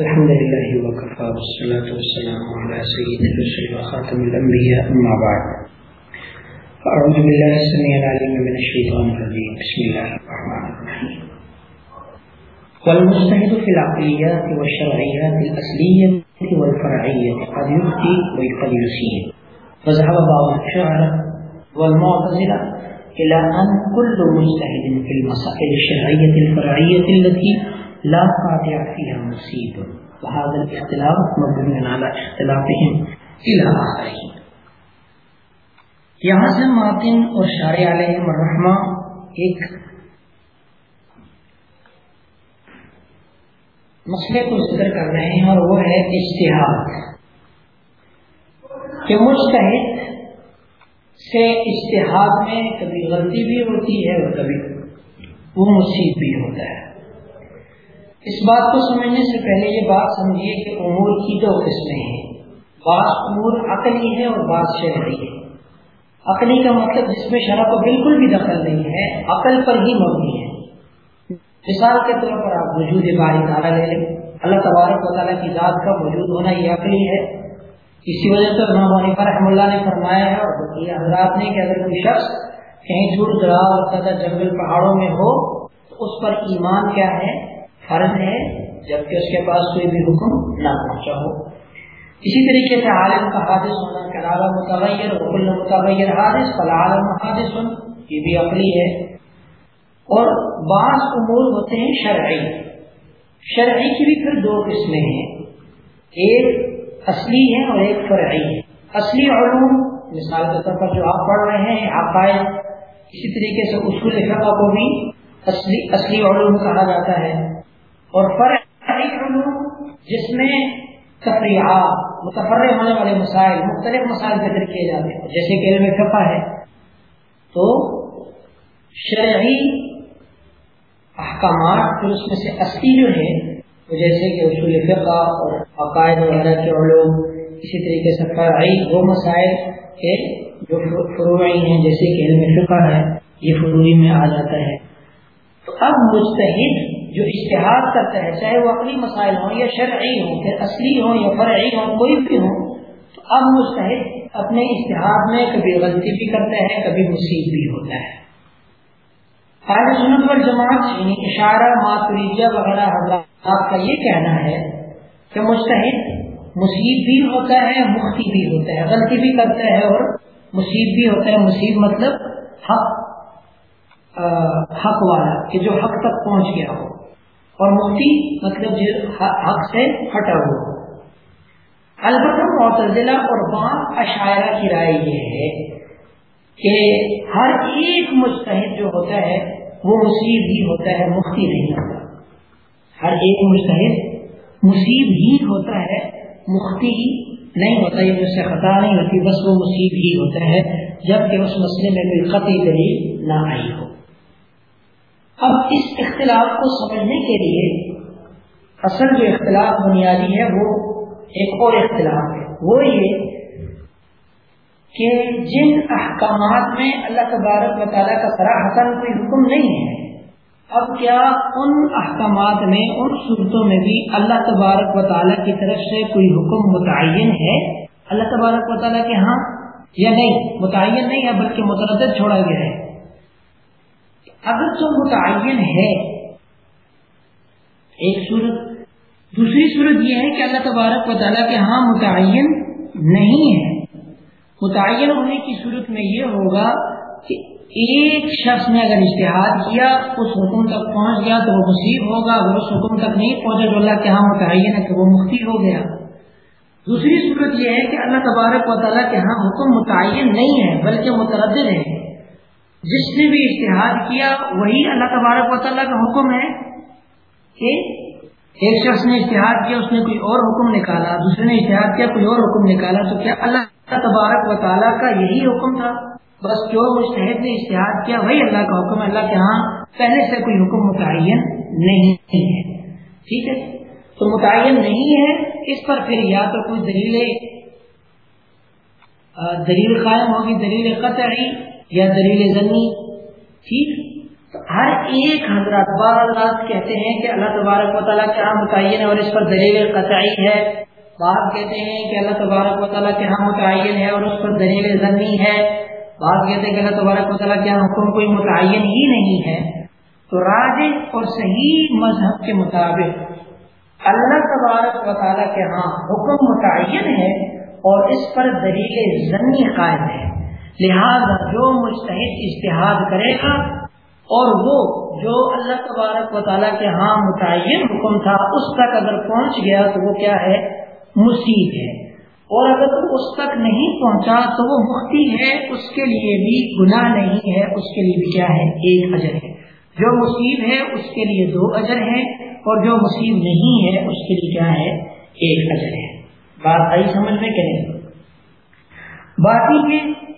الحمد لله وكفى والصلاة والسلام على سيد الرسل وخاتم الأنبياء أما بعد. فأعوذ بالله السميع العليم من الشيطان الرجيم. بسم الله الرحمن الرحيم. والمجتهد في العقليات والشرعيات الأصلية والفرعية قد يفتي وقد يسير وذهب بعض الشعر والمعتزلة إلى أن كل مجتهد في المسائل الشرعية الفرعية التي لا قاطع فيها مصيب وهذا الاختلاف مبني على اختلافهم الى اخره یہاں سے ماتن اور شارع علیہ الرحمہ ایک مسئلے کو ذکر کر رہے ہیں اور وہ ہے اشتہاد کہ مجتہد سے اشتہاد میں کبھی غلطی بھی ہوتی ہے اور کبھی وہ مصیب بھی ہوتا ہے. اس بات کو سمجھنے سے پہلے یہ بات سمجھیے کہ امور کی دو قسمیں ہیں۔ بعض امور عقلی ہے اور بعض شرعی ہے عقلی کا مطلب جس میں شرح کو بالکل بھی دخل نہیں ہے، عقل پر ہی مبنی ہے۔ مثال کے طور پر آپ وجود باری تعالیٰ لے لیں۔ اللہ تبارک و تعالیٰ کی ذات کا موجود ہونا یہ عقلی ہے۔ اسی وجہ سے امام پر رحم اللہ نے فرمایا ہے اور حضرات نے کہ اگر کوئی شخص کہیں دور دراز اور جنگل پہاڑوں میں ہو تو اس پر ایمان کیا ہے؟ فرض ہے جبکہ اس کے پاس کوئی بھی حکم نہ پہنچا ہو۔ اسی طریقے سے عالم کا حادث ہونا، کلالہ متغیر وکل متغیر حادث فلعالم حادث، یہ بھی عقلی ہے۔ اور بعض امور ہوتے ہیں شرعی۔ شرعی کی بھی پھر دو قسمیں ہیں۔ ایک اصلی ہے اور ایک فرعی۔ ہے اصلی علوم، مثال کے طور پر جو آپ پڑھ رہے ہیں عقائد اسی طریقے سے اصول فقہ کو بھی اصلی اصلی علوم کہا جاتا ہے۔ اور فرعی علوم جس میں تفریحات متفر ہونے والے مسائل، مختلف مسائل ذکر کیے جاتے ہیں۔ جیسے کہ علم فقہ ہے، تو شرعی احکامات پھر اس میں سے اصلی جو ہے وہ جیسے کہ اصول فقہ اور عقائد وغیرہ کے علوم، اسی طریقے سے فرعی وہ مسائل کے جو فروعی ہیں، جیسے کہ علم فقہ ہے، یہ فروعی میں آ جاتا ہے۔ تو اب مستحد جو اشتہار کرتا ہے، چاہے وہ اپنی مسائل ہوں یا شرعی ہوں پھر اصلی ہوں یا فرعی ہوں، کوئی بھی ہوں، تو اب مستحد اپنے اشتہار میں کبھی غلطی بھی کرتا ہے کبھی مصیب بھی ہوتا ہے۔ آج سنت پر جماعت یعنی اشارہ ماتریجہ وغیرہ حضرات کا یہ کہنا ہے کہ مستحد مصیب بھی ہوتا ہے مختی بھی ہوتا ہے، غلطی بھی کرتا ہے اور مصیب بھی ہوتا ہے۔ مصیب مطلب حق حق والا، کہ جو حق تک پہنچ گیا ہو۔ اور مفتی مطلب جو حق سے ہٹا ہو البتہ معتزلہ اور بام اشاعرہ کی رائے یہ ہے کہ ہر ایک مستحد جو ہوتا ہے، وہ مصیب ہی ہوتا ہے، مفتی نہیں ہوتا۔ ہر ایک مستحد مصیب ہی ہوتا ہے، مفتی نہیں ہوتا یہ اس سے خطا نہیں ہوتی، بس وہ مصیب ہی ہوتا ہے، جبکہ اس مسئلے میں کوئی قطعی دلیل نہ آئی ہو۔ اب اس اختلاف کو سمجھنے کے لیے اصل جو اختلاف بنیادی ہے وہ ایک اور اختلاف ہے۔ وہ یہ کہ جن احکامات میں اللہ تبارک و تعالیٰ کا سراہتن کوئی حکم نہیں ہے، اب کیا ان احکامات میں، ان صورتوں میں بھی اللہ تبارک و تعالیٰ کی طرف سے کوئی حکم متعین ہے؟ اللہ تبارک و تعالیٰ کے ہاں یا نہیں؟ متعین نہیں ہے، بلکہ متردد چھوڑا گیا ہے۔ اگر تو متعین ہے، ایک صورت. دوسری صورت یہ ہے کہ اللہ تبارک و تعالیٰ کے ہاں متعین نہیں ہے. متعین ہونے کی صورت میں یہ ہوگا کہ ایک شخص نے اگر اشتہار کیا اس حکم تک پہنچ گیا تو وہ مصیب ہوگا، اگر اس حکم تک نہیں پہنچا جو اللہ کے ہاں متعین ہے تو وہ مفتی ہو گیا. دوسری صورت یہ ہے کہ اللہ تبارک و تعالیٰ کے ہاں حکم متعین نہیں ہے، بلکہ متردد ہے. جس نے بھی اشتہار کیا، وہی اللہ تبارک و تعالیٰ کا حکم ہے کہ ایک شخص نے اشتہار کیا، اس نے کوئی اور حکم نکالا، دوسرے نے اشتہار کیا، کوئی اور حکم نکالا، تو کیا اللہ تبارک و تعالیٰ کا یہی حکم تھا؟ بس جو مشتحد نے اشتہار کیا، وہی اللہ کا حکم ہے، اللہ کے ہاں پہلے سے کوئی حکم متعین نہیں ہے۔ ٹھیک ہے؟ تو متعین نہیں ہے، اس پر پھر یا تو کوئی دلیل دلیل قائم ہوگی، دلیل قطعی یا دلیل زنی ٹھیک۔ تو ہر ایک حضرات بار حضرات کہتے ہیں کہ اللہ تبارک و تعالیٰ کے ہاں متعین ہے اور اس پر دلیل قطعی ہے۔ بعض کہتے ہیں کہ اللہ تبارک و تعالیٰ کے ہاں متعین ہے اور اس پر دلیل ضمی ہے۔ بعض کہتے ہیں کہ اللہ تبارک و تعالیٰ کے ہاں حکم کوئی متعین ہی نہیں ہے۔ تو راج اور صحیح مذہب کے مطابق اللہ تبارک و تعالیٰ کے ہاں حکم متعین ہے اور اس پر دلیل ضمی قائم ہے۔ لہذا جو مستحد اشتہاد کرے گا اور وہ جو اللہ تبارک و تعالیٰ کے ہاں متعین حکم تھا، اس تک اگر پہنچ گیا تو وہ کیا ہے؟ مصیب ہے۔ اور اگر اس تک نہیں پہنچا تو وہ مختی ہے، اس کے لیے بھی گناہ نہیں ہے، اس کے لیے بھی کیا ہے؟ ایک اجر ہے۔ جو مصیب ہے، اس کے لیے دو اجر ہے، اور جو مصیب نہیں ہے، اس کے لیے کیا ہے؟ ایک اجر ہے۔ بات آئی سمجھ میں کریں باقی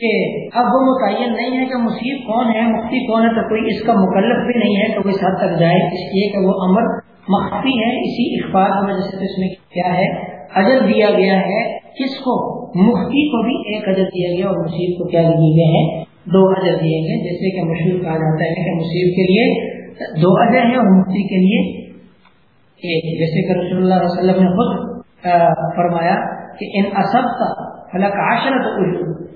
کہ اب وہ متعین نہیں ہے کہ مصیب کون ہے مفتی کون ہے، تو کوئی اس کا مکلف بھی نہیں ہے تو اس حد تک جائے اس لیے کہ وہ امر مخفی ہے، اسی اخبار کی وجہ سے اس میں کیا ہے؟ اجر دیا گیا ہے۔ کس کو؟ مفتی کو بھی ایک اجر دیا گیا اور مصیب کو کیا دیے گئے ہیں؟ دو اجر دیے گئے جیسے کہ مشہور کہا جاتا ہے کہ مصیب کے لیے دو اجر ہے اور مفتی کے لیے ایک۔ جیسے کہ رسول اللہ علیہ وسلم نے خود فرمایا کہ ان اصب کا فلک عشرت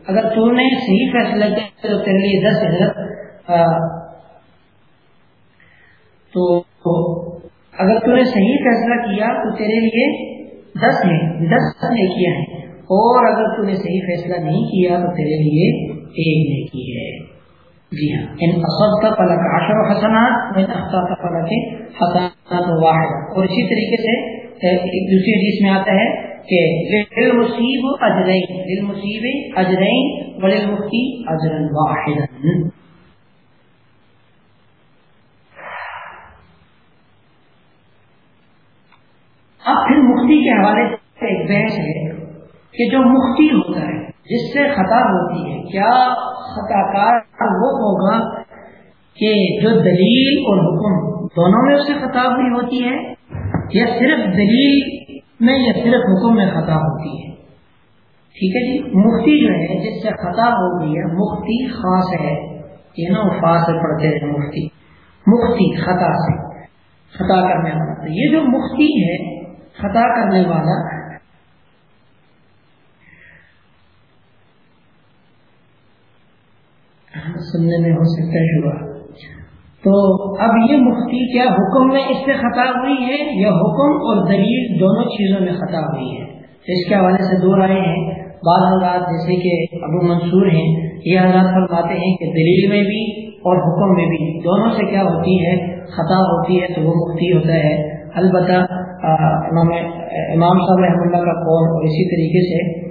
اگر تو نے صحیح فیصلہ کیا تو تیرے لیے دس حضرت تو اگر تو نے صحیح فیصلہ کیا تو تیرے لیے دس ہے دس نے کیا ہے۔ اور اگر تو نے صحیح فیصلہ نہیں کیا تو تیرے لیے ایک نے کی ہے۔ جی ہاں۔ ان اصد کا فلک عشر حسنات ان اختا کا فلک حسنات واحد اور اسی طریقے سے ایک دوسری حدیث میں آتا ہے کہ للمصیب اجرین للمصیب اجرین وللمفتی اجرا واحدا. اب پھر مفتی کے حوالے سے ایک بحث ہے کہ جو مفتی ہوتا ہے، جس سے خطا ہوتی ہے، کیا خطا کار وہ ہوگا کہ جو دلیل اور حکم دونوں میں اس سے خطا ہوئی ہوتی ہے یا صرف دلیل میں یا صرف حکم میں خطا ہوتی ہے۔ ٹھیک ہے جی؟ مفتی جو ہے جس سے خطا ہو گئی ہے، مفتی خاص ہے۔ یہ نا فاس سے پڑھتے ہیں، مفتی۔ مفتی خطا سے، خطا کرنے والا۔ تو یہ جو مفتی ہے خطا کرنے والا۔ ہاں، سننے میں ہو سکتا ہے شبہ۔ تو اب یہ مفتی کیا حکم میں اس سے خطا ہوئی ہے؟ یا حکم اور دلیل دونوں چیزوں میں خطا ہوئی ہے؟ اس کے حوالے سے دو رائے ہیں۔ بعض حضرات جیسے کہ ابو منصور ہیں، یہ حضرات فرماتے ہیں کہ دلیل میں بھی اور حکم میں بھی دونوں سے کیا ہوتی ہے؟ خطا ہوتی ہے تو وہ مفتی ہوتا ہے۔ البتہ امام امام صاحب رحمۃ اللہ کا قول اور اسی طریقے سے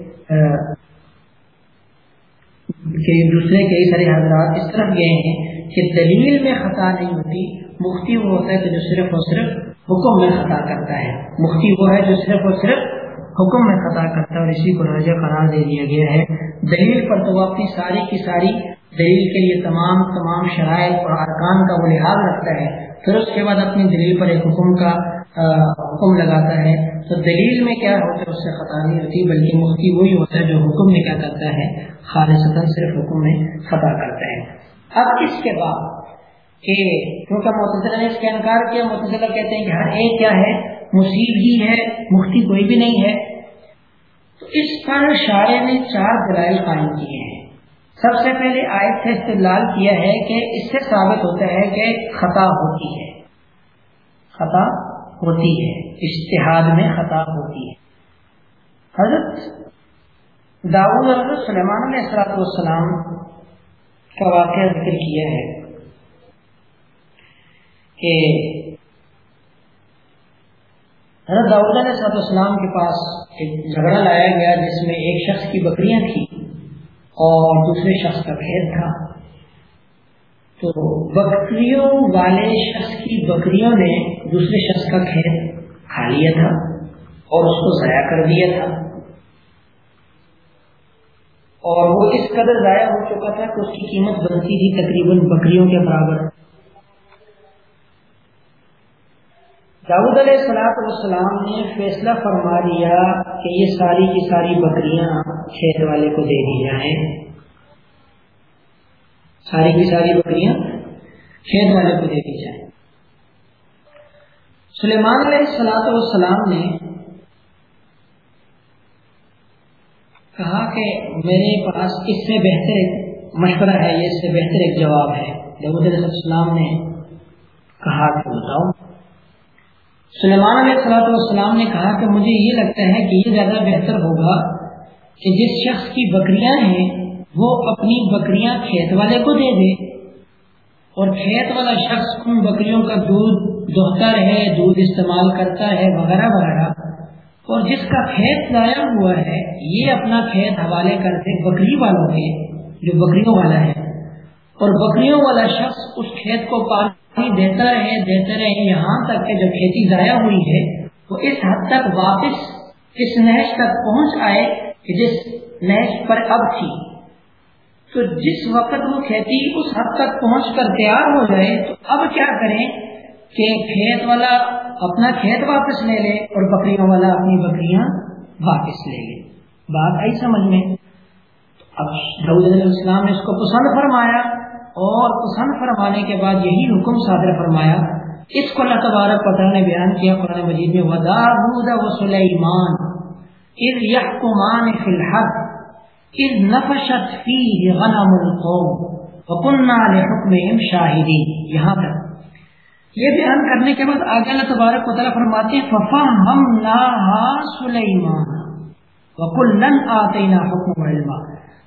کہ دوسرے کئی سارے حضرات اس طرف گئے ہیں۔ کہ دلیل میں خطا نہیں ہوتی مفتی وہ ہوتا ہے تو جو صرف اور صرف حکم میں خطا کرتا ہے۔ مفتی وہ ہے جو صرف اور صرف حکم میں خطا کرتا ہے اور اسی کو راجہ قرار دے دیا گیا ہے۔ دلیل پر تو اپنی ساری کی ساری دلیل کے لیے تمام تمام شرائط اور ارکان کا وہ لحاظ رکھتا ہے۔ پھر اس کے بعد اپنی دلیل پر ایک حکم کا حکم لگاتا ہے۔ تو دلیل میں کیا ہوتا ہے اس سے خطا نہیں ہوتی، بلکہ مفتی وہی ہوتا ہے جو حکم میں کیا کرتا ہے۔ خالص صرف حکم میں خطا کرتا ہے۔ اب اس کے بعد کہ کیونکہ متضرہ نے اس کا انکار کیا متضرہ کہتے ہیں کہ ہر ایک کیا ہے؟ مصیب ہی ہے، مفتی کوئی بھی نہیں ہے۔ تو اس پر شاعر نے چار دلائل قائم کیے ہیں۔ سب سے پہلے آیت سے استدلال کیا ہے کہ اس سے ثابت ہوتا ہے کہ خطا ہوتی ہے۔ خطا ہوتی ہے اشتہاد میں خطا ہوتی ہے۔ حضرت داؤد سلیمان علیہ السلام کا واقعہ ذکر کیا ہے کہ حضرت داؤد علیہ صاحب السلام کے پاس ایک جھگڑا لایا گیا جس میں ایک شخص کی بکریاں تھیں اور دوسرے شخص کا کھیت تھا۔ تو بکریوں والے شخص کی بکریوں نے دوسرے شخص کا کھیت کھا لیا تھا اور اس کو ضائع کر دیا تھا۔ اور وہ اس قدر ضائع ہو چکا تھا کہ اس کی قیمت بنتی تھی تقریباً بکریوں کے برابر۔ داود علیہ السلاط والسلام نے فیصلہ فرما دیا کہ یہ ساری کی ساری بکریاں کھیت والے کو دے دی جائیں۔ ساری کی ساری بکریاں کھیت والے کو دے دی جائے سلیمان علیہ السلاۃ والسلام نے کہا کہ میرے پاس اس سے بہتر ایک مشورہ ہے، یہ اس سے بہتر ایک جواب ہے۔ علیہ السلام نے کہا کہ بتاؤ۔ سلیمان علیہ السلاۃ والسلام نے کہا کہ مجھے یہ لگتا ہے کہ یہ زیادہ بہتر ہوگا کہ جس شخص کی بکریاں ہیں، وہ اپنی بکریاں کھیت والے کو دے دے۔ اور کھیت والا شخص ان بکریوں کا دودھ دہتا رہے، دودھ استعمال کرتا ہے وغیرہ وغیرہ۔ اور جس کا کھیت ضائع ہوا ہے، یہ اپنا کھیت حوالے کر دے بکری والوں کے، جو بکریوں والا ہے۔ اور بکریوں والا شخص اس کھیت کو پال دیتا رہے، دیتے رہے یہاں تک کہ جو کھیتی ضائع ہوئی ہے وہ اس حد تک واپس اس نہج تک پہنچ آئے کہ جس نہج پر اب تھی۔ تو جس وقت وہ کھیتی اس حد تک پہنچ کر تیار ہو جائے، تو اب کیا کریں؟ کہ کھیت والا اپنا کھیت واپس لے لے اور بکریوں والا اپنی بکریاں واپس لے لے۔ بات آئی سمجھ میں؟ اب علیہ السلام نے اس کو پسند فرمایا اور پسند فرمانے کے بعد یہی حکم صادر فرمایا۔ اس کو اللہ تبارک پتہ نے بیان کیا قرآن مجید میں، ودا بودا و سلیمان اذ یحکمان فی الحق اذ نفشت فیہ غنم القوم وکننا لحکمہم شاہدین یہاں تک یہ بیان کرنے کے بعد آگے اللہ تبارک و تعالیٰ فرماتے ہیں فَفَهَمْنَاهَا سُلَيْمَانَ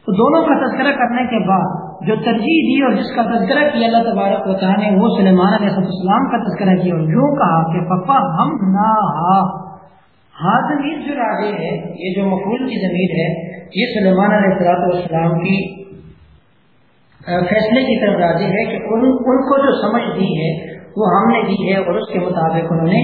تو دونوں کا تذکرہ کرنے کے بعد جو ترجیح دی اور جس کا تذکرہ کیا اللہ تبارک و تعالیٰ نے وہ سلیمان علیہ السلام کا تذکرہ کیا اور جو کہا کہ پپا ہم نہ زمین جو راجے ہے یہ جو مقبول کی زمین ہے یہ سلیمان علیہ السلام کی فیصلے کی طرف راضی ہے کہ ان, ان کو جو سمجھ دی ہے وہ ہم نے دی ہے اور اس کے مطابق انہوں نے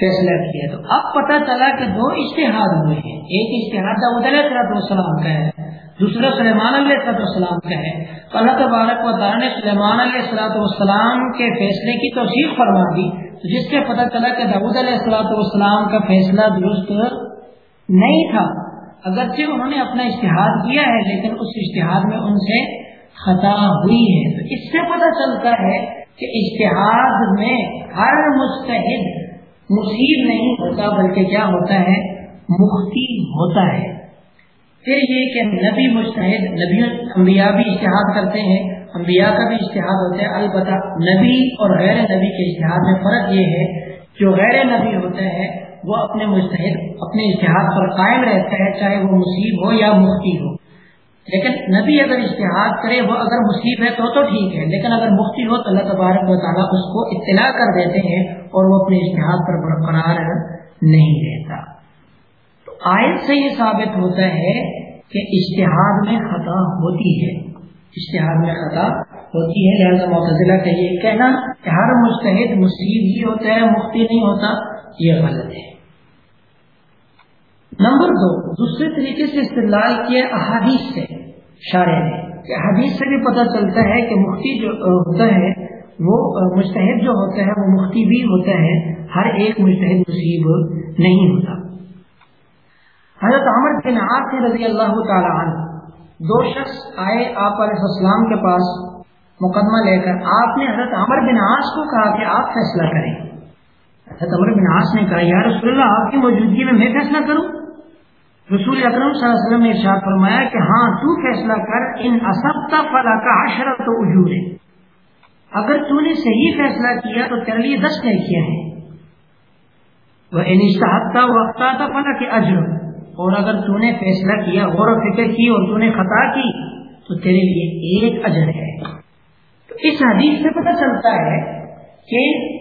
فیصلہ کیا تو اب پتہ چلا کہ دو اشتہاد ہوئے ہیں۔ ایک اشتہاد داود علیہ السلام کا ہے، دوسرا سلیمان علیہ السلام کا ہے۔ تو اللہ تبارک و تعالیٰ نے سلیمان علیہ السلاۃ والسلام کے فیصلے کی توثیق فرما دی۔ تو جس سے پتہ چلا کہ داود علیہ السلاۃ والسلام کا فیصلہ درست نہیں تھا، اگرچہ انہوں نے اپنا اشتہاد کیا ہے، لیکن اس اشتہاد میں ان سے خطا ہوئی ہے۔ تو اس سے پتہ چلتا ہے کہ اشتہاد میں ہر مستحد مصیب نہیں ہوتا، بلکہ کیا ہوتا ہے؟ مختی ہوتا ہے۔ پھر یہ کہ نبی مشتحد نبی انبیاء بھی اشتہاد کرتے ہیں، انبیاء کا بھی اشتہاد ہوتا ہے۔ البتہ نبی اور غیر نبی کے اشتہاد میں فرق یہ ہے، جو غیر نبی ہوتا ہے، وہ اپنے مستحد اپنے اشتہاد پر قائم رہتا ہے، چاہے وہ مصیب ہو یا مفتی ہو۔ لیکن نبی اگر اشتہاد کرے، وہ اگر مصیب ہے تو تو ٹھیک ہے، لیکن اگر مفتی ہو تو اللہ تبارک و تعالیٰ اس کو اطلاع کر دیتے ہیں اور وہ اپنے اشتہاد پر برقرار نہیں رہتا۔ آیت سے یہ ثابت ہوتا ہے کہ اشتہاد میں خطا ہوتی ہے۔ اشتہاد میں خطا ہوتی ہے، لہٰذا معتزلہ کا یہ کہنا کہ ہر مستحد مصیب ہی ہوتا ہے، مفتی نہیں ہوتا، یہ غلط ہے۔ نمبر دو، دوسرے طریقے سے استعمال کیا احادیث سے، شارع نے کہ حدیث سے بھی پتہ چلتا ہے کہ مفتی جو ہوتا ہے، وہ مستحد جو ہوتا ہے، وہ مفتی بھی ہوتا ہے، ہر ایک مستحد مصیب نہیں ہوتا۔ حضرت عمر بن عاص رضی اللہ تعالی عنہ، دو شخص آئے آپ علیہ السلام کے پاس مقدمہ لے کر، آپ نے حضرت عمر بن عاص کو کہا کہ آپ فیصلہ کریں۔ حضرت عمر بن عاص نے کہا، یا رسول اللہ، آپ کی موجودگی میں میں فیصلہ کروں؟ رسول اکرم صلی اللہ علیہ وسلم نے ارشاد فرمایا کہ ہاں تو فیصلہ کر، ان اسبتا فلا کا عشرت اجور۔ اگر تو نے صحیح فیصلہ کیا تو تیرے لیے دس نیکیاں ہیں۔ وہ ان اشتہتا وقتا تھا فلا کے اجر۔ اور اگر تو نے فیصلہ کیا، غور و فکر کی اور تو نے خطا کی، تو تیرے لیے ایک اجر ہے۔ تو اس حدیث سے پتہ چلتا ہے کہ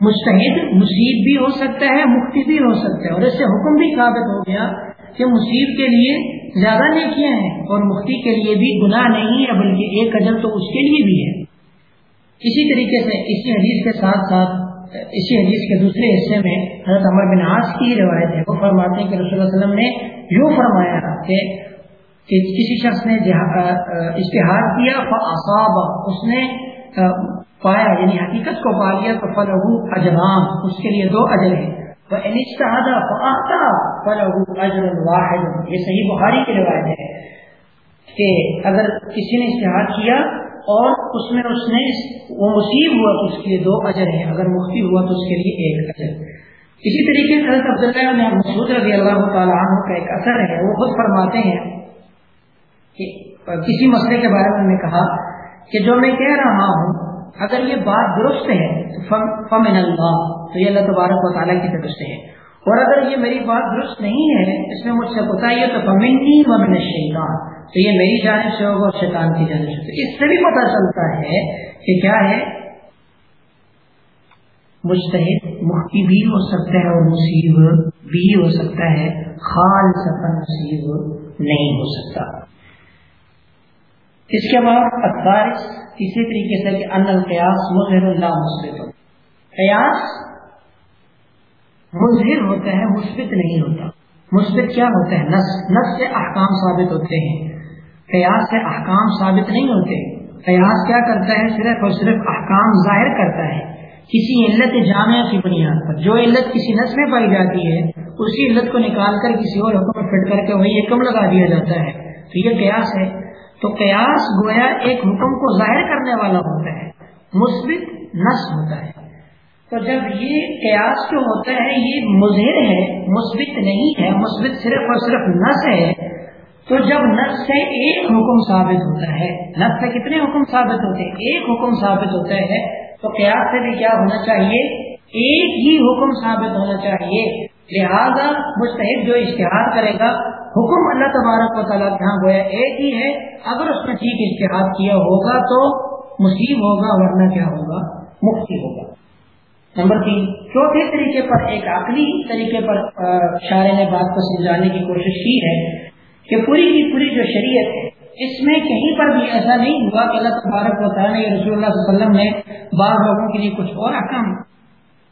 مستحد مصیب بھی ہو سکتا ہے مفتی بھی ہو سکتا ہے۔ اور اس سے حکم بھی ثابت ہو گیا کہ مصیب کے لیے زیادہ نیکیاں ہیں اور مفتی کے لیے بھی گناہ نہیں ہے بلکہ ایک اجر تو اس کے لیے بھی ہے۔ اسی طریقے سے اسی حدیث کے ساتھ ساتھ اسی حدیث کے دوسرے حصے میں حضرت عمر بن عاص کی روایت ہے۔ وہ فرماتے ہیں کہ رسول اللہ علیہ وسلم نے یوں فرمایا کہ کہ کسی شخص نے اشتہار کیا فاصاب اس نے پایا یعنی حقیقت کو پا لیا تو فلح اجرام اس کے لیے دو اجر ہیں۔ واحد۔ یہ صحیح بخاری کی روایت ہے کہ اگر کسی نے اشتہار کیا اور اس میں اس نے وہ مصیب ہوا تو اس کے لیے دو اجر ہیں، اگر مفتی ہوا تو اس کے لیے ایک اجر۔ اسی طریقے سے حضرت عبداللہ میں مسعود رضی اللہ تعالیٰ عنہ کا ایک اثر ہے، وہ خود فرماتے ہیں کہ کسی مسئلے کے بارے میں نے کہا کہ جو میں کہہ رہا ہوں اگر یہ بات درست ہے فمن اللہ، تو یہ اللہ تبارک و تعالیٰ کی طرف سے ہے۔ اور اگر یہ میری بات درست نہیں ہے، اس میں مجھ سے بتائیے تو فمنی ومن الشیطان، تو یہ میری جانب سے ہوگا اور شیطان کی جانب سے۔ اس سے بھی پتہ چلتا ہے کہ کیا ہے؟ مجتہد مختی بھی ہو سکتا ہے اور مصیب بھی ہو سکتا ہے خال سفر مصیب نہیں ہو سکتا۔ اس کے بعد اخبار اسی طریقے سے کہ ان القیاس مظہر اللہ مثبت قیاس مظہر ہوتا ہے مثبت نہیں ہوتا۔ مثبت کیا ہوتا ہے نس نس سے احکام ثابت ہوتے ہیں۔ قیاس سے احکام ثابت نہیں ہوتے۔ قیاس کیا کرتا ہے؟ صرف اور صرف احکام ظاہر کرتا ہے۔ کسی علت جامعہ کی بنیاد پر، جو علت کسی نس میں پائی جاتی ہے، اسی علت کو نکال کر کسی اور حکم فٹ کر کے وہی حکم لگا دیا جاتا ہے۔ تو یہ قیاس ہے۔ تو قیاس گویا ایک حکم کو ظاہر کرنے والا ہوتا ہے، مثبت نس ہوتا ہے۔ تو جب یہ قیاس جو ہوتا ہے، یہ مضر ہے، مثبت نہیں ہے، مثبت صرف اور صرف نس ہے، تو جب نس سے ایک حکم ثابت ہوتا ہے نس سے کتنے حکم ثابت ہوتے ہیں؟ ایک حکم ثابت ہوتا ہے، تو قیاس سے بھی کیا ہونا چاہیے؟ ایک ہی حکم ثابت ہونا چاہیے۔ لہذا مستحد جو اشتہار کرے گا حکم اللہ تبارک و تعالیٰ یہاں گویا ایک ہی ہے، اگر اس نے ٹھیک اشتہار کیا ہوگا تو مصیب ہوگا، ورنہ کیا ہوگا؟ مفتی ہوگا۔ نمبر تین، چوتھے طریقے پر، ایک آخری طریقے پر شاعر نے بات کو سمجھانے کی کوشش کی ہے کہ پوری کی پوری جو شریعت ہے، اس میں کہیں پر بھی ایسا نہیں ہوا کہ اللہ تبارک و تعالیٰ نے رسول اللہ صلی اللہ علیہ وسلم نے بعض لوگوں کے لیے کچھ اور احکام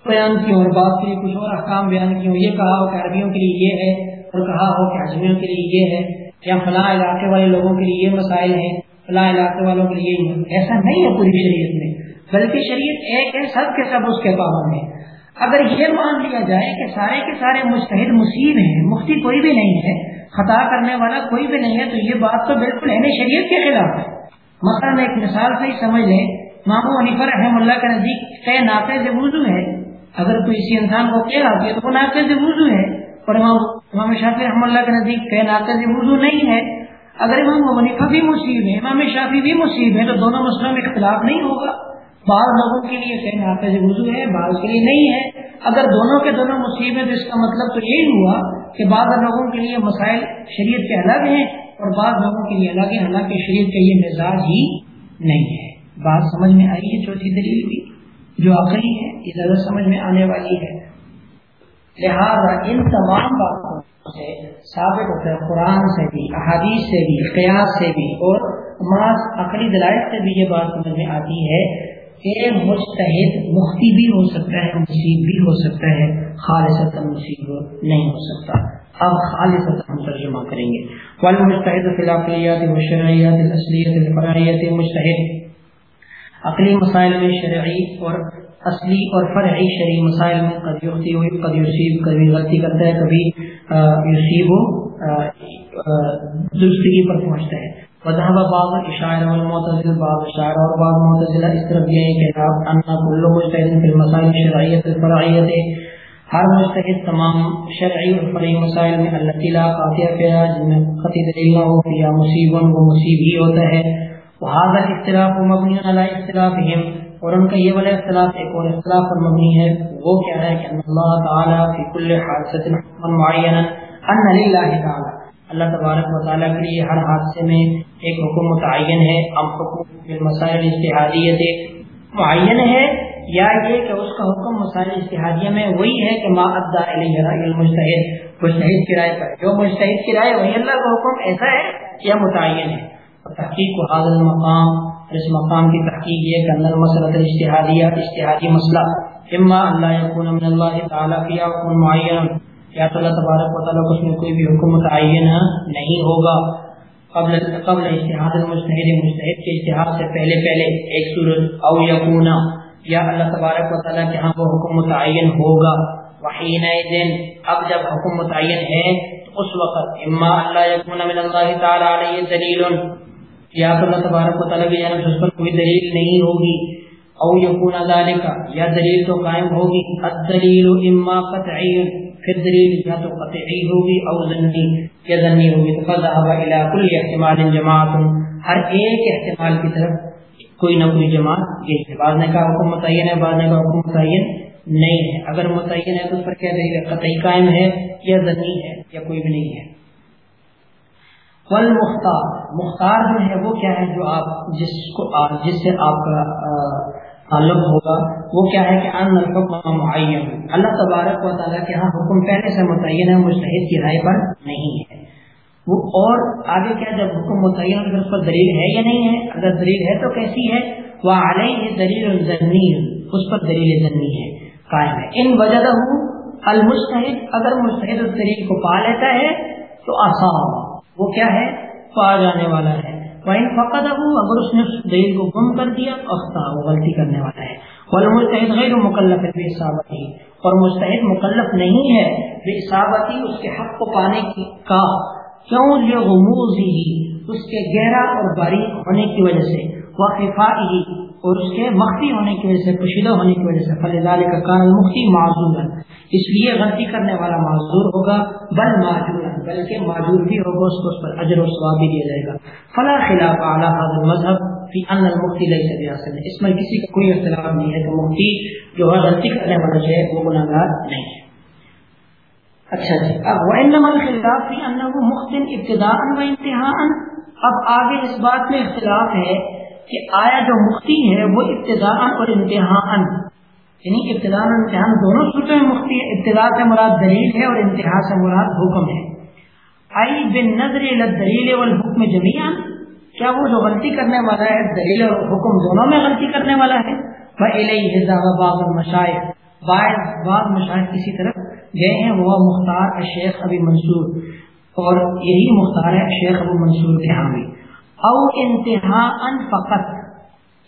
بیان کیے اور بعض کے لیے کچھ اور احکام بیان کیے یہ کہا کہ عربیوں کے لیے یہ ہے اور کہا ہو کہ اجمیوں کے لیے یہ ہے یا فلاں علاقے والے لوگوں کے لیے یہ مسائل ہیں، فلاں علاقے والوں کے لیے ایسا نہیں ہے پوری شریعت میں، بلکہ شریعت ایک ہے، سب کے سب اس کے پابند ہیں۔ اگر یہ مان لیا جائے کہ سارے کے سارے مستحد مصیب ہیں، مفتی کوئی بھی نہیں ہے، خطا کرنے والا کوئی بھی نہیں ہے، تو یہ بات تو بالکل اہم شریعت کے خلاف ہے۔ مثلا میں ایک مثال سے ہی سمجھ لیں مامو عنیفر رحم اللہ کے نزدیک طے ناقد وضو ہے۔ اگر کوئی اسی انسان کو کہہ رہا تو وہ ناقد وضو ہے۔ اور امام امام شافی رحم اللہ کے نزدیک طے ناقد وضو نہیں ہے۔ اگر امام منیفا بھی مصیب ہے امام شافی بھی مصیب ہے تو دونوں مسئلوں میں اختلاف نہیں ہوگا۔ بعض لوگوں کے لیے طے ناقد وضو ہے، بعض کے لیے نہیں ہے۔ اگر دونوں کے دونوں مصیب ہیں تو اس کا مطلب تو یہی ہوا کہ بعض لوگوں کے لیے مسائل شریعت کے الگ ہیں اور بعض لوگوں کے لیے الگ ہے حالانکہ شریعت کا یہ مزاج ہی نہیں ہے۔ بات سمجھ میں آئی ہے، چوتھی دلیل بھی جو آخری ہے، یہ زیادہ سمجھ میں آنے والی ہے۔ لہذا ان تمام باتوں سے ثابت ہوتا ہے، قرآن سے بھی، احادیث سے بھی، قیاس سے بھی، اور ماس عقلی دلائل سے بھی یہ بات سمجھ میں آتی ہے کہ مستحد مفتی بھی ہو سکتا ہے مصیب بھی ہو سکتا ہے خالص مصیب نہیں ہو سکتا۔ اب خالص ہم ترجمہ کریں گے۔ والمستحد فی الاقلیات والشرعیات الاصلیت الفرعیت مستحد عقلی مسائل میں شرعی اور اصلی اور فرعی شرعی مسائل میں قد یختی ہوئی، قد یصیب، کبھی غلطی کرتا ہے، کبھی یصیب درستگی پر پہنچتا ہے۔ وذهب بعض الاشاعره والمعتزله بعض الاشاعره وبعض المعتزله اس طرف یہ ہے کہ آپ ان كل مجتهد في المسائل الشرعيه الفرعيه ہر مجتہد تمام شرعی اور فرعی مسائل میں اللہ تعالیٰ قاطع فیہا، جن میں قطع دلیل نہ ہو یا مصیب وہ مصیب ہی ہوتا ہے۔ وہذا اختلاف مبنی علی اختلافهم اور ان کا یہ والا اختلاف ایک اور اختلاف پر مبنی ہے، وہ کیا ہے کہ اللہ تعالی فی کل حادثه حکما معینا ان للہ تعالی۔ اللہ تبارک و تعالیٰ کے لیے ہر حادثے میں ایک حکم متعین ہے، ام حکم مسائل اشتہادیت معین ہے یا یہ کہ اس کا حکم مسائل اشتہادیہ میں وہی ہے کہ ما ادا المشتحد مشتحد کی رائے پر۔ جو مشتحد کی رائے وہی اللہ کا حکم ایسا ہے یا متعین ہے۔ تحقیق و حاضر مقام المقام اس مقام کی تحقیق یہ کہ اندر مسئلہ اشتہادیہ اشتہادی مسئلہ، اما اللہ یکون من اللہ تعالیٰ کیا حکم معین۔ یا تو اللہ تبارک و تعالیٰ کو اس میں کوئی بھی حکم متعین نہیں ہوگا۔ قبل قبل اشتہاد المجتہد، مجتہد کے اشتہاد سے پہلے پہلے ایک صورت او یکونا یا اللہ تبارک و تعالیٰ کے ہاں وہ حکم متعین ہوگا۔ وحین دن اب جب حکم متعین ہے، تو اس وقت اما اللہ یکونا من اللہ تعالیٰ علیہ دلیل۔ یا تو اللہ تبارک و تعالیٰ کی جانب سے اس پر کوئی دلیل نہیں ہوگی۔ او یکون ذالک، یا دلیل تو قائم ہوگی۔ الدلیل اما قطعی، پھر دلیل یا تو قطعی ہوگی او ذنی، یا ذنی ہوگی۔ تو فضحب الى کل احتمال جماعت۔ ہر ایک احتمال کی طرف کوئی نہ کوئی جماعت یہ بعض نے کہا حکم متعین ہے، بعض نے کہا حکم متعین نہیں ہے۔ اگر متعین ہے تو اس پر کیا دلیل قطعی قائم ہے یا ذنی ہے یا کوئی بھی نہیں ہے۔ والمختار. مختار جو ہے وہ کیا ہے جو آپ جس کو جس سے آپ کا تعلق ہوگا، وہ کیا ہے کہ ان الحکم معین. اللہ تبارک و تعالیٰ کے ہاں حکم پہلے سے متعین ہے مشتحد کی رائے پر نہیں ہے۔ وہ اور آگے کیا، جب حکم متعین، اگر اس پر دلیل ہے یا نہیں ہے؟ اگر دلیل ہے تو کیسی ہے؟ وہ علیہ دلیل ضنی اس پر دلیل ضنی ہے، قائم ہے۔ ان وجہ المستحد اگر مستحد اس دلیل کو پا لیتا ہے تو آسان۔ وہ کیا ہے؟ پا جانے والا ہے۔ فقط اگر اس نے اس دلیل کو گم کر دیا اختا وہ غلطی کرنے والا ہے۔ والمستحد غیر مکلف ہے اور مستحد مکلف نہیں ہے بے اس کے حق کو پانے کی کا۔ کیوں؟ یہ غموز ہی اس کے گہرا اور باریک ہونے کی وجہ سے۔ واقفا ہی اور اس کے مخفی ہونے کی وجہ سے پوشیدہ ہونے کی وجہ سے۔ فلال کا کان المختی معذور ہے اس لیے غلطی کرنے والا معذور ہوگا، بل معذور بلکہ معذور بھی ہوگا، اس کو اس پر اجر و ثواب بھی دیا جائے گا۔ فلا خلاف اعلیٰ حاضر مذہب فی ان المختی لئی سے ریاست اس میں کسی کا کوئی اختلاف نہیں ہے کہ مفتی جو ہے غلطی کرنے والا جو ہے، وہ گناہ گار نہیں ہے۔ اچھا جی اب وہ خلاف فی ان مختن ابتدا و انتہا اب آگے اس بات میں اختلاف ہے کہ آیا جو مفتی ہے، وہ ابتدا اور امتحان یعنی ابتدا اور امتحان دونوں صورتوں میں مفتی ہے ابتدا سے مراد دلیل ہے اور انتہا سے مراد حکم ہے۔ آئی بن نظر دلیل والحکم جمیان کیا وہ جو غلطی کرنے والا ہے، دلیل اور حکم دونوں میں غلطی کرنے والا ہے؟ باغ مشاعر باعث بعض مشاہد کسی طرف گئے ہیں وہ مختار شیخ ابھی منصور۔ اور یہی مختار ہے شیخ ابو منصور کے حامی۔ او انتہا ان فقط۔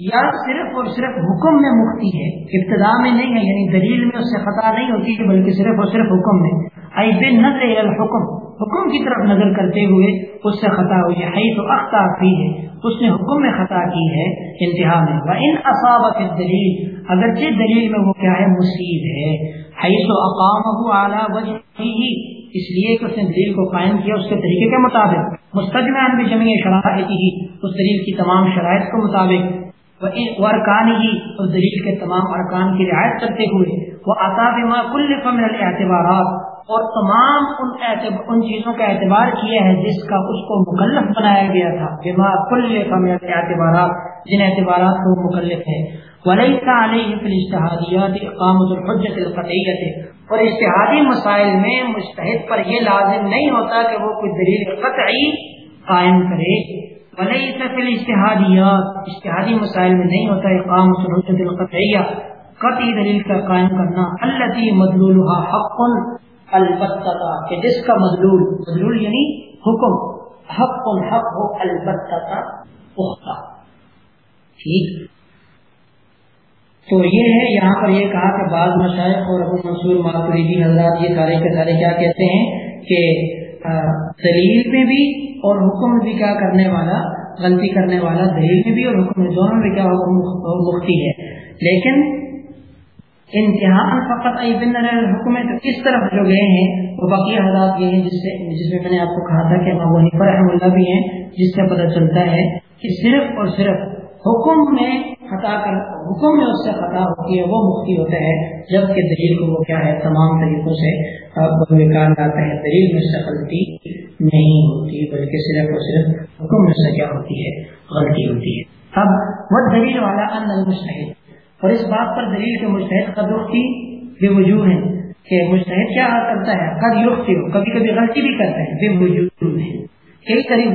یا صرف اور صرف حکم میں مختی ہے، ابتدا میں نہیں ہے یعنی دلیل میں اس سے خطا نہیں ہوتی ہے، بلکہ صرف اور صرف حکم میں ای نظر الحکم، حکم کی طرف نظر کرتے ہوئے اس سے خطا ہوئی ہے تو اختہ فی ہے۔ اس نے حکم میں خطا کی ہے، انتہا میں۔ و ان اصابت دلیل اگرچہ دلیل میں وہ کیا ہے مصیب ہے۔ حیث اقام اعلیٰ وجہ اس لیے کہ اس نے دلیل کو قائم کیا اس کے طریقے کے مطابق۔ مستجمع بھی جمی شرائط ہی، اس دلیل کی تمام شرائط کے مطابق۔ ارکان ہی اس دلیل کے تمام ارکان کی رعایت کرتے ہوئے وہ اطاب ما کل اعتبارات اور تمام ان ان چیزوں کا اعتبار کیا ہے جس کا اس کو مکلف بنایا گیا تھا۔ بما کل فمل اعتبارات جن اعتبارات کو مکلف ہے ولیسا علیہ فی اقامت الحجت القطعیت اور اشتہادی مسائل میں مشتحد پر یہ لازم نہیں ہوتا کہ وہ کوئی دلیل قطعی قائم کرے۔ بھلے فل اشتہادیات اشتہادی مسائل میں نہیں ہوتا اقام سنت القطعیہ، قطعی دلیل کا قائم کرنا اللہ مدلول حق البتہ کہ جس کا مدلول مدلول یعنی حکم، حق حق ہو البتہ پختہ۔ ٹھیک۔ تو یہ ہے، یہاں پر یہ کہا کہ بعض مشائق اور ابو منصور ماتریدی حضرات یہ سارے کے سارے کیا کہتے ہیں کہ دلیل میں بھی اور حکم بھی کیا کرنے والا، غلطی کرنے والا دلیل میں بھی اور حکم میں دونوں میں کیا مختی ہے۔ لیکن امتحان فقط حکم ہے تو کس طرف جو گئے ہیں، وہ بقیہ حضرات یہ ہیں جس سے جس میں میں نے آپ کو کہا تھا کہ وہ رحم اللہ بھی ہیں، جس سے پتہ چلتا ہے کہ صرف اور صرف حکم میں خطا کر حکم میں اس سے خطا ہوتی ہے، وہ مفتی ہوتا ہے جبکہ دلیل کو وہ کیا ہے، تمام طریقوں سے بیکار لاتا ہے دلیل میں سے غلطی نہیں ہوتی، بلکہ صرف اور صرف حکم میں سے کیا ہوتی ہے؟ غلطی ہوتی ہے۔ اب وہ دلیل والا ان المشتحد اور اس بات پر دلیل کے مستحد قدر کی بے وجوہ ہے کہ مستحد کیا کرتا ہے؟ کبھی یوگتی ہو۔ کبھی کبھی غلطی بھی کرتا ہے بے وجوہ ہے کئی ساری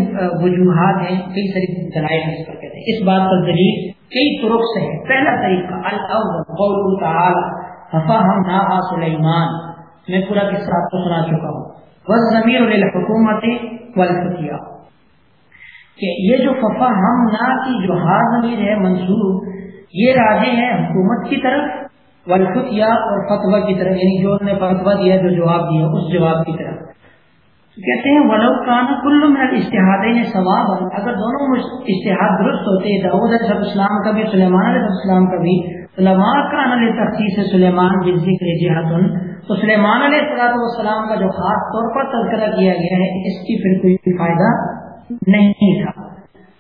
وجوہات ہیں، کئی ساری دلائل ہیں اس پر۔ اس بات پر دلیل کئی طرق سے ہے پہلا طریقہ الاول تعالی، ففهمناها سلیمان میں پورا قصہ آپ کو سنا چکا ہوں۔ والضمیر للحکومت والفتیہ کہ یہ جو ففهمنا کی جو ہا ضمیر ہے منصوب یہ راجع ہے حکومت کی طرف والفتیہ اور فتوی کی طرف یعنی جو نے فتوی دیا، جو جواب دیا، اس جواب کی طرف۔ کہتے ہیں، ولو کان کل من اشتہاد ثواب اگر دونوں اشتہاد درست ہوتے داود علیہ السلام کا بھی، سلیمان علیہ السلام کا بھی، علماء کان علیہ تخصیص سلیمان کی ذکر جہاد تو سلیمان علیہ السلام کا جو خاص طور پر تذکرہ کیا گیا ہے، اس کی پھر کوئی فائدہ نہیں تھا۔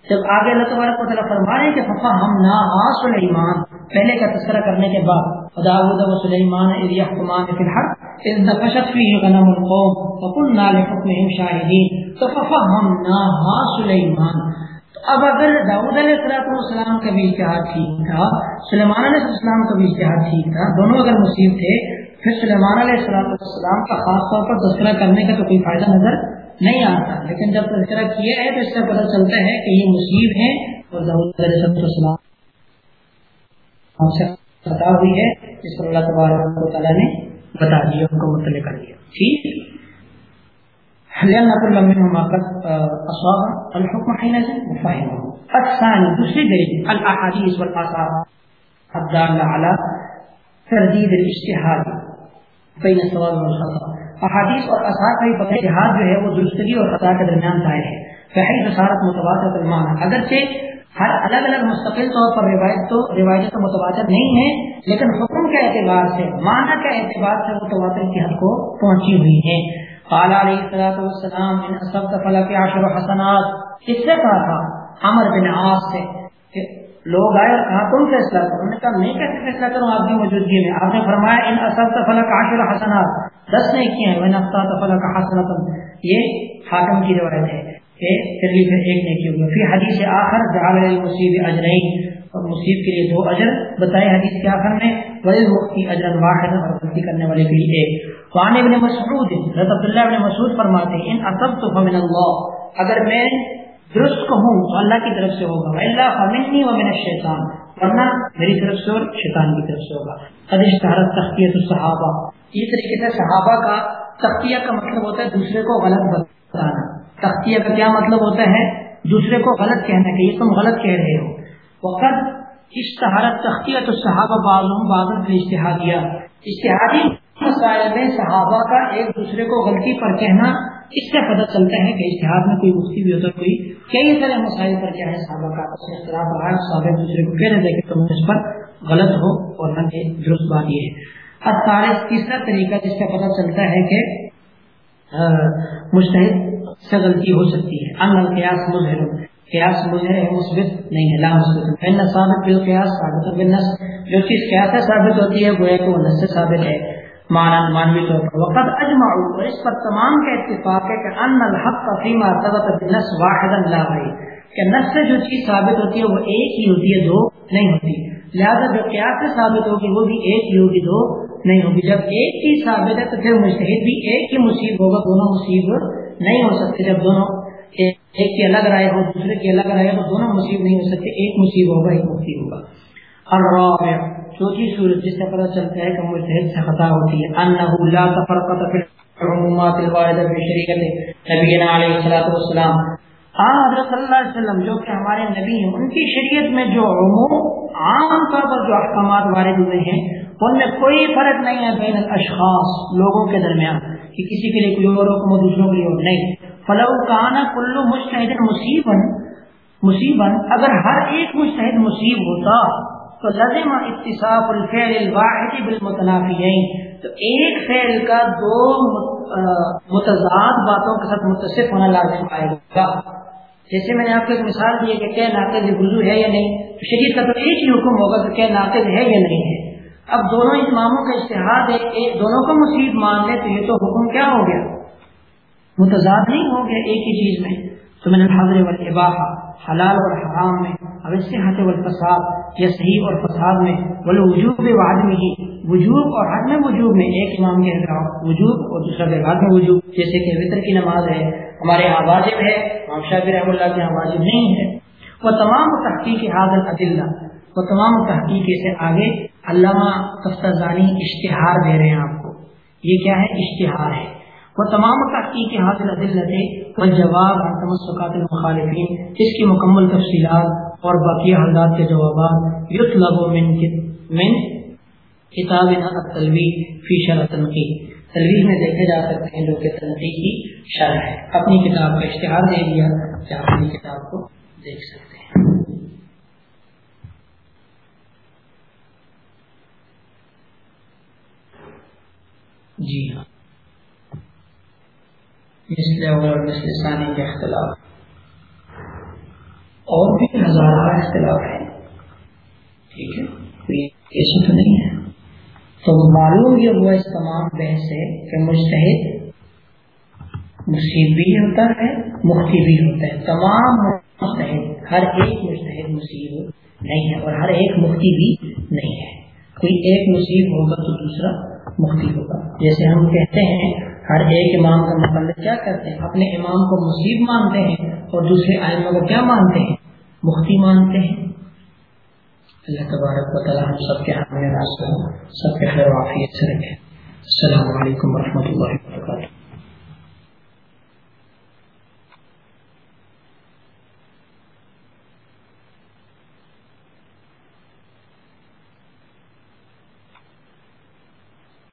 جب آگے اللہ تبارک و تعالیٰ فرما رہے ہیں کہ ففا ہم نا سلیمان پہلے کا تذکرہ کرنے کے بعد داود و سلیمان اذ یحکمان فی الحق اذ نفشت فیہ غنم القوم وقلنا لحکمہم شاہدین تو ففا ہم نا سلیمان اب اگر داود علیہ السلام کا بھی اشتہار ٹھیک تھا، سلیمان علیہ السلام کا بھی اشتہار ٹھیک تھا، دونوں اگر مصیب تھے، پھر سلیمان علیہ السلام کا خاص طور پر تذکرہ کرنے کا تو کوئی فائدہ نظر نہیں آتا۔ لیکن جب تذکرہ کیا ہے تو اس سے پتہ چلتا ہے کہ یہ مصیب ہے اور علیہ السلام سے خطا ہوئی ہے۔ جس پر اللہ تبارک و تعالیٰ نے بتا دیا ان کو مطلع کر دیا۔ ٹھیک۔ دوسری والآثار۔ الدالة على الصواب احادیث اور اثار کا پتہ جہاد جو ہے وہ درستگی اور خطا کے درمیان ظاہر ہے۔ فحی بصارت متواتر المعنی اگرچہ ہر الگ الگ مستقل طور پر روایت تو روایت تو متواتر نہیں ہے لیکن حکم کے اعتبار سے، معنی کے اعتبار سے متواتر کی حد کو پہنچی ہوئی ہے قال علیہ الصلوۃ والسلام، ان اصبت فلک عشر حسنات اس سے کہا تھا عمر بن عاص سے کہ لوگ آئے اور کہا، تم فیصلہ کرو۔ انہوں نے کہا، میں کیسے فیصلہ کروں؟ آپ کی موجودگی میں آپ نے فرمایا، ان اصل فلک عاشر حسنات دس نے کیے ہیں۔ میں افتا یہ حاکم کی روایت ہے کہ پھر ایک نے کی ہوگی پھر حدیث آخر جعل المصیب اجرین۔ اور مصیب کے لیے دو اجر۔ بتائے حدیث کے آخر میں ولی وقتی اجر واحد اور غلطی کرنے والے کے لیے ایک۔ وعن ابن مسعود۔ حضرت عبداللہ ابن مسعود فرماتے ہیں ان اصبت فمن اللہ اگر میں درست کہوں تو اللہ کی طرف سے ہوگا۔ اللہ فمنی و من الشیطان ورنہ میری طرف سے اور شیطان کی طرف سے ہوگا۔ قد اشتہرت تختیت الصحابہ اس طریقے سے صحابہ کا تختیہ کا مطلب ہوتا ہے دوسرے کو غلط بتانا۔ تختیہ کا کیا مطلب ہوتا ہے؟ دوسرے کو غلط کہنا کہ یہ تم غلط کہہ رہے ہو۔ وقت اشتہارت تختیت الصحابہ بعضهم بعض اشتہادیہ اشتہادی مسائل میں صحابہ کا ایک دوسرے کو غلطی پر کہنا اس سے پتہ چلتا ہے کہ اشتہار میں کوئی مفتی بھی ہوتا، کوئی کئی طرح مسائل پر کیا ہے صحابہ کا۔ اختلاف رہا ہے، صحابہ دوسرے کو کہنے دے کہ تم اس پر غلط ہو اور نہ درست بات یہ ہے۔ اب تاریخ تیسرا طریقہ جس کا پتہ چلتا ہے کہ مشتحد سے غلطی ہو سکتی ہے۔ ان القیاس مظہر، قیاس مظہر ہے مثبت نہیں ہے، لا مثبت۔ فن ثابت بالقیاس ثابت بالنص۔ جو چیز قیاس سے ثابت ہوتی ہے، گویا کہ وہ نص سے ثابت ہے۔ معنی مانوی طور پر۔ وقت اجمعوا، اور اس پر تمام کا اتفاق ہے کہ ان الحق فيما ثبت بالنص واحدا لا غير کہ نص سے جو چیز ثابت ہوتی ہے، وہ ایک ہی ہوتی ہے، دو نہیں ہوتی۔ لہذا جو قیاس سے ثابت ہوگی وہ بھی ایک ہی ہوگی دو نہیں ہوگی۔ جب ایک ہی ثابت ہے تو پھر مشتحد بھی ایک ہی مصیب ہوگا، دونوں مصیب نہیں ہو سکتے۔ جب دونوں ایک کی الگ رائے ہو، دوسرے کی الگ رائے ہو، دونوں مصیب نہیں ہو سکتے، ایک مصیب ہوگا، ایک مصیب ہوگا۔ الرابع، چوتھی صورت جس سے پتہ چلتا ہے کہ مجتہد سے خطا ہوتی ہے۔ انه لا تفرقت في العمومات الوارده في شریعت نبینا علیہ الصلوۃ والسلام۔ ہاں حضرت صلی اللہ علیہ وسلم جو کہ ہمارے نبی ہیں، ان کی شریعت میں جو عموم، عام طور پر جو احکامات وارد ہوئے ہیں، ان میں کوئی فرق نہیں ہے بین الاشخاص لوگوں کے درمیان کہ کسی کے لیے کوئی اور حکم ہو دوسروں کے لیے اور نہیں۔ فلو کانا کلو مشتحد مصیبن مصیبن، اگر ہر ایک مشتحد مصیب ہوتا، تو لازم اتصاف الفعل الواحد بالمتنافیین۔ تو ایک فعل کا دو متضاد باتوں کے ساتھ متصف ہونا لازم آئے گا۔ جیسے میں نے آپ کو ایک مثال دی کہ کیا ناقد وضو ہے یا نہیں، تو کا تو ایک ہی حکم ہوگا کہ کیا ناقد ہے یا نہیں ہے۔ اب دونوں اماموں کا اشتہاد ہے ایک دونوں کو مصیب مان لے تو یہ تو حکم کیا ہو گیا؟ متضاد نہیں ہو گیا ایک ہی چیز میں۔ تو میں نے حاضر والاباحہ، حلال اور حرام میں اب صحت والفساد، یا صحیح اور فساد میں بولے وجوب میں ہی وجوب اور حد میں وجوب میں، ایک امام کے وجوب اور دوسرا کے بعد میں وجوب۔ جیسے کہ وطر کی نماز ہے، ہمارے یہاں واجب ہے، امام شاہ رحم اللہ کے یہاں واجب نہیں ہے۔ وہ تمام تحقیق حاضر عدلہ وہ تمام تحقیق سے آگے علامہ تفتانی اشتہار دے رہے ہیں آپ کو۔ یہ کیا ہے؟ اشتہار ہے۔ وہ تمام تحقیق حاصل عدلت و جواب تمسکات المخالفین اس کی مکمل تفصیلات اور باقی حضرات کے جوابات، یطلب من من کتاب التلوی فی شرح تنقید تلویز میں دیکھے جا سکتے ہیں جو کہ تنقیدی شرح ہے۔ اپنی کتاب کا اشتہار دے دیا کہ آپ اپنی کتاب کو دیکھ سکتے ہیں۔ جی ہاں۔ اور ثانی کے اختلاف۔ اور بھی ہزارہ اختلاف ہیں۔ ٹھیک ہے۔ کوئی ایسا تو نہیں ہے۔ تو معلوم یہ ہوا اس تمام بحث سے کہ مشتحد مصیب بھی ہوتا ہے، مفتی بھی ہوتا ہے۔ تمام مستحد ہر ایک مشتحد مصیب نہیں ہے اور ہر ایک مفتی بھی نہیں ہے۔ کوئی ایک مصیب ہوگا تو دوسرا مفتی ہوگا۔ جیسے ہم کہتے ہیں، ہر ایک امام کا مقلد کیا کرتے ہیں؟ اپنے امام کو مصیب مانتے ہیں اور دوسرے آئمہ کو کیا مانتے ہیں؟ مفتی مانتے ہیں۔ اللہ تبارک و تعالی ہم سب کے ہاتھ راستہ سب کے خیر وافیت سے رکھے السلام علیکم ورحمۃ اللہ وبرکاتہ۔